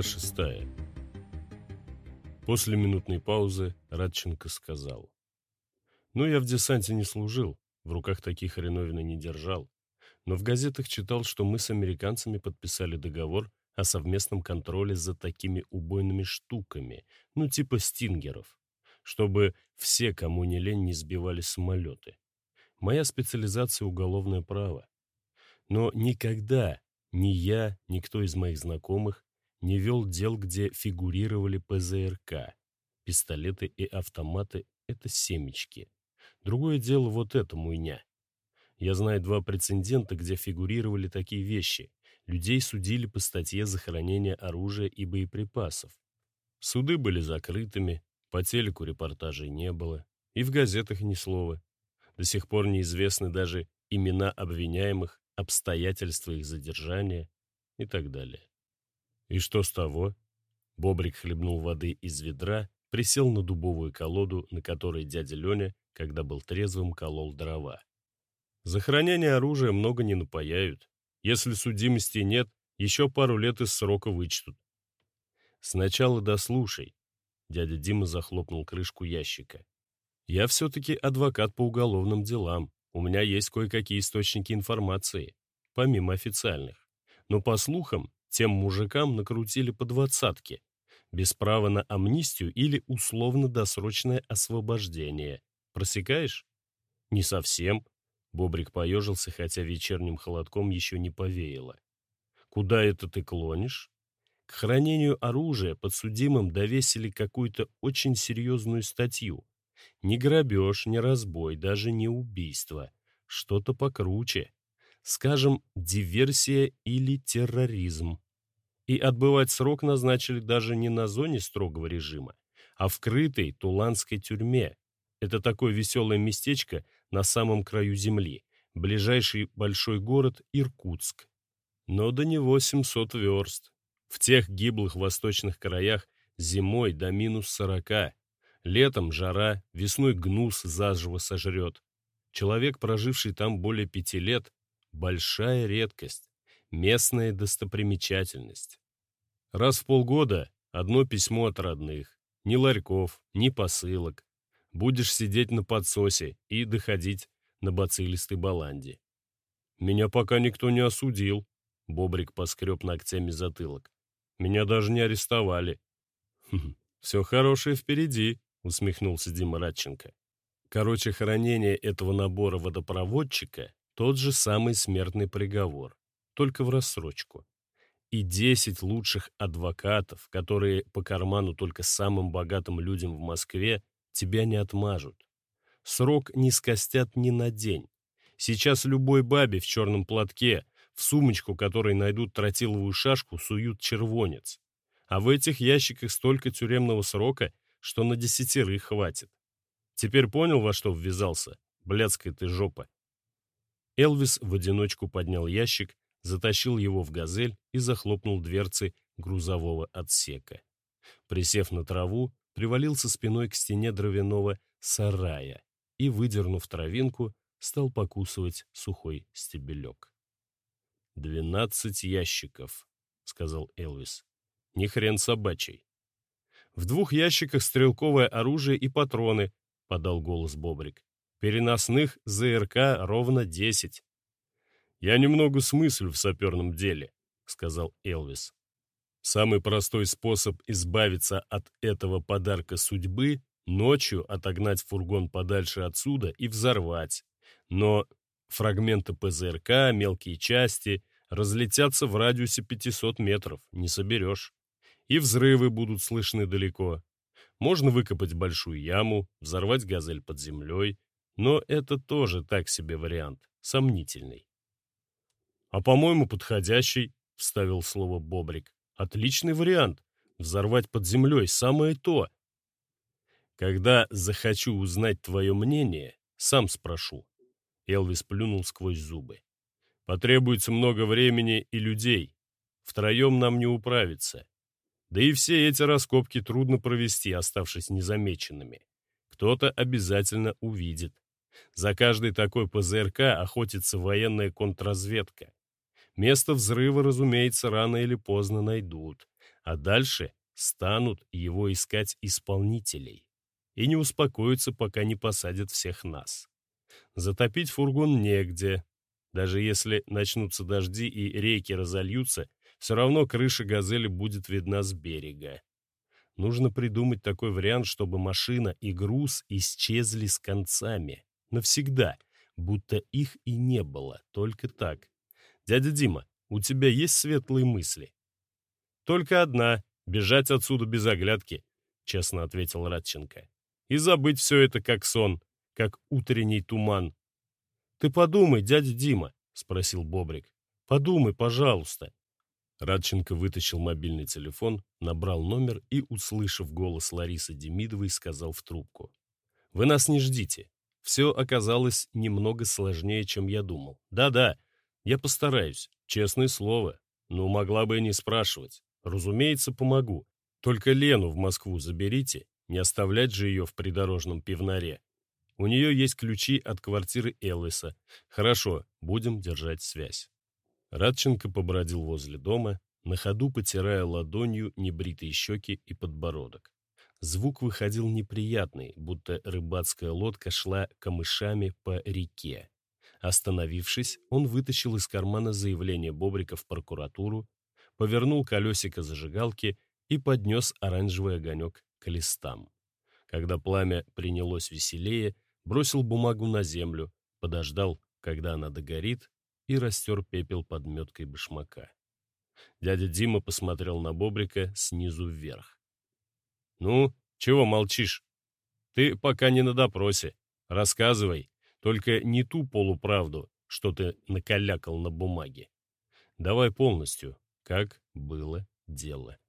Глава шестая. После минутной паузы Радченко сказал. «Ну, я в десанте не служил, в руках таких хреновины не держал, но в газетах читал, что мы с американцами подписали договор о совместном контроле за такими убойными штуками, ну типа стингеров, чтобы все, кому не лень, не сбивали самолеты. Моя специализация — уголовное право. Но никогда ни я, ни кто из моих знакомых не вел дел, где фигурировали ПЗРК. Пистолеты и автоматы — это семечки. Другое дело вот это муйня. Я знаю два прецедента, где фигурировали такие вещи. Людей судили по статье за хранение оружия и боеприпасов. Суды были закрытыми, по телеку репортажей не было, и в газетах ни слова. До сих пор неизвестны даже имена обвиняемых, обстоятельства их задержания и так далее. И что с того? Бобрик хлебнул воды из ведра, присел на дубовую колоду, на которой дядя Леня, когда был трезвым, колол дрова. За хранение оружия много не напаяют. Если судимости нет, еще пару лет из срока вычтут. Сначала дослушай. Дядя Дима захлопнул крышку ящика. Я все-таки адвокат по уголовным делам. У меня есть кое-какие источники информации, помимо официальных. Но по слухам, тем мужикам накрутили по двадцатке, без права на амнистию или условно-досрочное освобождение. Просекаешь? Не совсем. Бобрик поежился, хотя вечерним холодком еще не повеяло. Куда это ты клонишь? К хранению оружия подсудимым довесили какую-то очень серьезную статью. Не грабеж, не разбой, даже не убийство. Что-то покруче скажем, диверсия или терроризм. И отбывать срок назначили даже не на зоне строгого режима, а в крытой туланской тюрьме. Это такое веселое местечко на самом краю земли, ближайший большой город Иркутск. Но до него 700 верст. В тех гиблых восточных краях зимой до минус 40. Летом жара, весной гнус заживо сожрет. Человек, проживший там более пяти лет, большая редкость, местная достопримечательность. Раз в полгода одно письмо от родных, ни ларьков, ни посылок. Будешь сидеть на подсосе и доходить на бацилистой баланде. Меня пока никто не осудил, Бобрик поскреб ногтями затылок. Меня даже не арестовали. «Все хорошее впереди», — усмехнулся Дима Радченко. Короче, хранение этого набора водопроводчика тот же самый смертный приговор, только в рассрочку. И 10 лучших адвокатов, которые по карману только самым богатым людям в Москве, тебя не отмажут. Срок не скостят ни на день. Сейчас любой бабе в черном платке, в сумочку, которой найдут тротиловую шашку, суют червонец. А в этих ящиках столько тюремного срока, что на десятерых хватит. Теперь понял, во что ввязался? Блядская ты жопа. Элвис в одиночку поднял ящик, затащил его в газель и захлопнул дверцы грузового отсека. Присев на траву, привалился спиной к стене дровяного сарая и, выдернув травинку, стал покусывать сухой стебелек. «Двенадцать ящиков», — сказал Элвис. «Не хрен собачий». «В двух ящиках стрелковое оружие и патроны», — подал голос Бобрик. Переносных ЗРК ровно 10. «Я немного смыслю в саперном деле», — сказал Элвис. «Самый простой способ избавиться от этого подарка судьбы — ночью отогнать фургон подальше отсюда и взорвать. Но фрагменты ПЗРК, мелкие части разлетятся в радиусе 500 метров, не соберешь. И взрывы будут слышны далеко. Можно выкопать большую яму, взорвать газель под землей, но это тоже так себе вариант, сомнительный. «А, по-моему, подходящий», — вставил слово Бобрик. «Отличный вариант. Взорвать под землей — самое то». «Когда захочу узнать твое мнение, сам спрошу». Элвис плюнул сквозь зубы. «Потребуется много времени и людей. Втроем нам не управиться. Да и все эти раскопки трудно провести, оставшись незамеченными. Кто-то обязательно увидит. За каждый такой ПЗРК охотится военная контрразведка. Место взрыва, разумеется, рано или поздно найдут. а дальше станут его искать исполнителей. И не успокоятся, пока не посадят всех нас. Затопить фургон негде. Даже если начнутся дожди и реки разольются, все равно крыша «Газели» будет видна с берега. Нужно придумать такой вариант, чтобы машина и груз исчезли с концами. Навсегда. Будто их и не было. Только так. Дядя Дима, у тебя есть светлые мысли? Только одна. Бежать отсюда без оглядки, честно ответил Радченко. И забыть все это как сон, как утренний туман. Ты подумай, дядя Дима, спросил Бобрик. Подумай, пожалуйста. Радченко вытащил мобильный телефон, набрал номер и, услышав голос Ларисы Демидовой, сказал в трубку. «Вы нас не ждите. Все оказалось немного сложнее, чем я думал. Да-да, я постараюсь, честное слово. Но могла бы и не спрашивать. Разумеется, помогу. Только Лену в Москву заберите, не оставлять же ее в придорожном пивнаре. У нее есть ключи от квартиры Элвиса. Хорошо, будем держать связь». Радченко побродил возле дома, на ходу потирая ладонью небритые щеки и подбородок. Звук выходил неприятный, будто рыбацкая лодка шла камышами по реке. Остановившись, он вытащил из кармана заявление Бобрика в прокуратуру, повернул колесико зажигалки и поднес оранжевый огонек к листам. Когда пламя принялось веселее, бросил бумагу на землю, подождал, когда она догорит, и растер пепел подметкой башмака. Дядя Дима посмотрел на Бобрика снизу вверх. «Ну, чего молчишь? Ты пока не на допросе. Рассказывай, только не ту полуправду, что ты накалякал на бумаге. Давай полностью, как было дело».